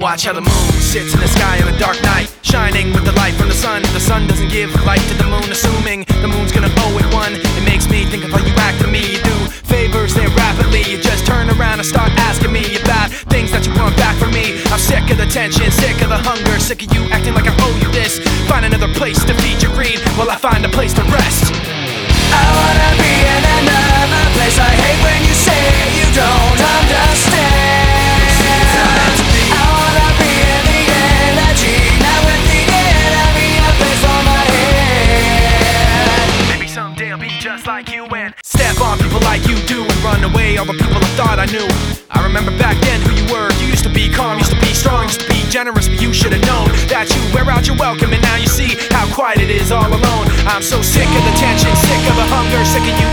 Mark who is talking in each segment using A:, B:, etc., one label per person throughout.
A: Watch how the moon sits in the sky on a dark night, shining with the light from the sun. The sun doesn't give light to the moon, assuming the moon's gonna owe it one. It makes me think of how you act to me. You do favors there rapidly. You just turn around and start asking me about things that you want back from me. I'm sick of the tension, sick of the hunger, sick of you acting like I owe you this. Find another place to feed your greed while I find a place to rest.
B: The
A: people I thought I knew. I remember back then who you were. You used to be calm, used to be strong, used to be generous, but you should have known that you wear out your welcome and now you see how quiet it is all alone. I'm so sick of the tension, sick of the hunger, sick of you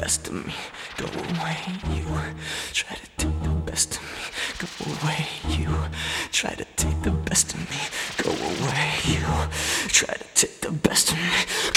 B: best of me, go away. You try to take the best of me, go away. You try to take the best of me, go away. You try to take the best of me.